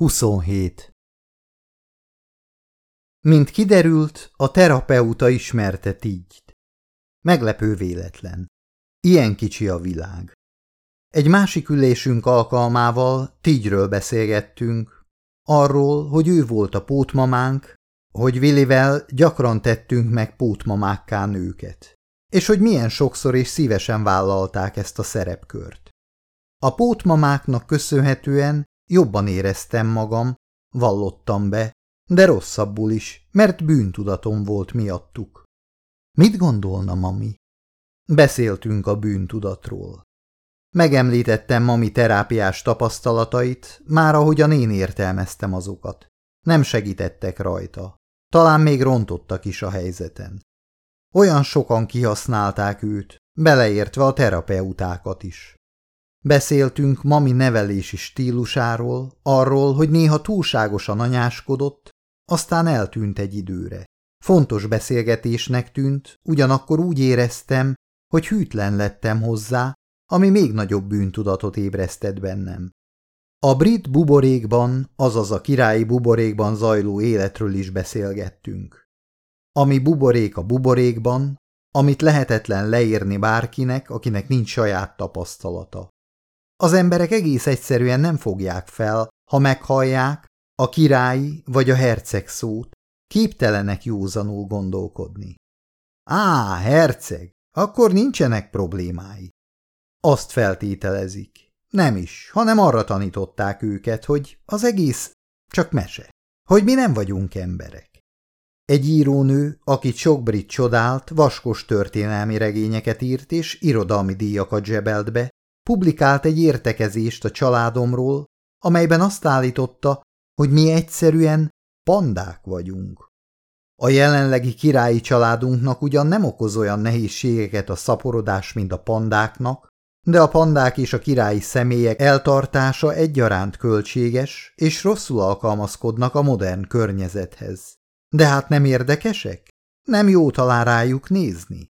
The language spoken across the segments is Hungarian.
27. Mint kiderült, a terapeuta ismerte Tiggyt. Meglepő véletlen. Ilyen kicsi a világ. Egy másik ülésünk alkalmával Tiggyről beszélgettünk, arról, hogy ő volt a pótmamánk, hogy Willivel gyakran tettünk meg pótmamákká nőket, és hogy milyen sokszor és szívesen vállalták ezt a szerepkört. A pótmamáknak köszönhetően Jobban éreztem magam, vallottam be, de rosszabbul is, mert bűntudatom volt miattuk. Mit gondolna mami? Beszéltünk a bűntudatról. Megemlítettem mami terápiás tapasztalatait, már ahogyan én értelmeztem azokat. Nem segítettek rajta. Talán még rontottak is a helyzeten. Olyan sokan kihasználták őt, beleértve a terapeutákat is. Beszéltünk mami nevelési stílusáról, arról, hogy néha túlságosan anyáskodott, aztán eltűnt egy időre. Fontos beszélgetésnek tűnt, ugyanakkor úgy éreztem, hogy hűtlen lettem hozzá, ami még nagyobb bűntudatot ébresztett bennem. A brit buborékban, azaz a királyi buborékban zajló életről is beszélgettünk. Ami buborék a buborékban, amit lehetetlen leírni bárkinek, akinek nincs saját tapasztalata. Az emberek egész egyszerűen nem fogják fel, ha meghallják a királyi vagy a herceg szót, képtelenek józanul gondolkodni. Á, herceg, akkor nincsenek problémái. Azt feltételezik. Nem is, hanem arra tanították őket, hogy az egész csak mese, hogy mi nem vagyunk emberek. Egy írónő, akit sok brit csodált, vaskos történelmi regényeket írt és irodalmi díjakat zsebelt be, publikált egy értekezést a családomról, amelyben azt állította, hogy mi egyszerűen pandák vagyunk. A jelenlegi királyi családunknak ugyan nem okoz olyan nehézségeket a szaporodás, mint a pandáknak, de a pandák és a királyi személyek eltartása egyaránt költséges, és rosszul alkalmazkodnak a modern környezethez. De hát nem érdekesek? Nem jó talán rájuk nézni?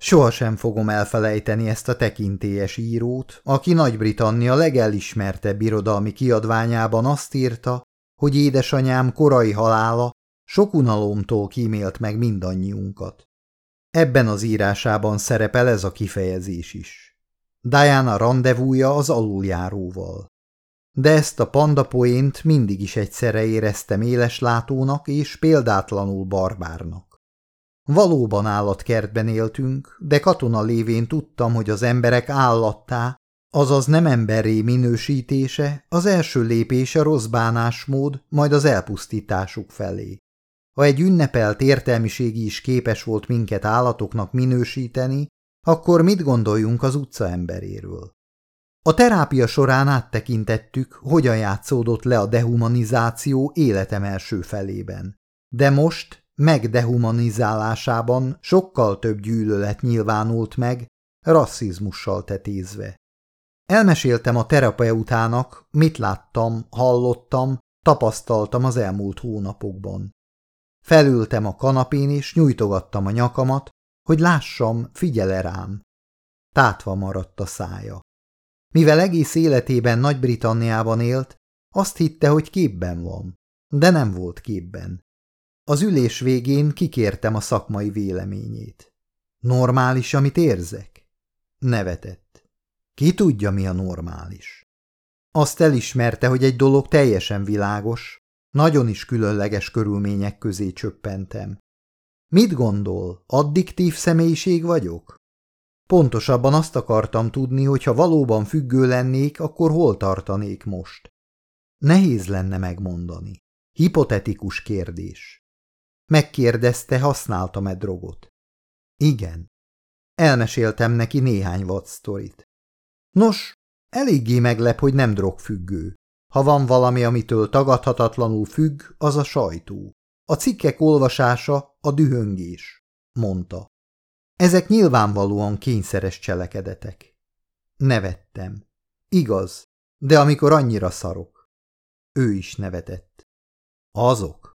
Sohasem fogom elfelejteni ezt a tekintélyes írót, aki Nagy-Britannia legelismertebb irodalmi kiadványában azt írta, hogy édesanyám korai halála sok unalomtól kímélt meg mindannyiunkat. Ebben az írásában szerepel ez a kifejezés is. Diana rendezvúja az aluljáróval. De ezt a pandapoént mindig is egyszerre éreztem éleslátónak és példátlanul barbárnak. Valóban állatkertben éltünk, de katona lévén tudtam, hogy az emberek állattá, azaz nem emberré minősítése az első lépés a rossz bánásmód, majd az elpusztításuk felé. Ha egy ünnepelt értelmiségi is képes volt minket állatoknak minősíteni, akkor mit gondoljunk az utca emberéről? A terápia során áttekintettük, hogyan játszódott le a dehumanizáció életem első felében. De most megdehumanizálásában sokkal több gyűlölet nyilvánult meg, rasszizmussal tetézve. Elmeséltem a terapeutának, mit láttam, hallottam, tapasztaltam az elmúlt hónapokban. Felültem a kanapén és nyújtogattam a nyakamat, hogy lássam, figyele rám. Tátva maradt a szája. Mivel egész életében Nagy-Britanniában élt, azt hitte, hogy képben van, de nem volt képben. Az ülés végén kikértem a szakmai véleményét. Normális, amit érzek? Nevetett. Ki tudja, mi a normális? Azt elismerte, hogy egy dolog teljesen világos, nagyon is különleges körülmények közé csöppentem. Mit gondol, addiktív személyiség vagyok? Pontosabban azt akartam tudni, hogy ha valóban függő lennék, akkor hol tartanék most. Nehéz lenne megmondani. Hipotetikus kérdés. Megkérdezte, használtam-e drogot. Igen. Elmeséltem neki néhány vadsztorit. Nos, eléggé meglep, hogy nem drogfüggő. Ha van valami, amitől tagadhatatlanul függ, az a sajtó. A cikkek olvasása a dühöngés, mondta. Ezek nyilvánvalóan kényszeres cselekedetek. Nevettem. Igaz, de amikor annyira szarok. Ő is nevetett. Azok.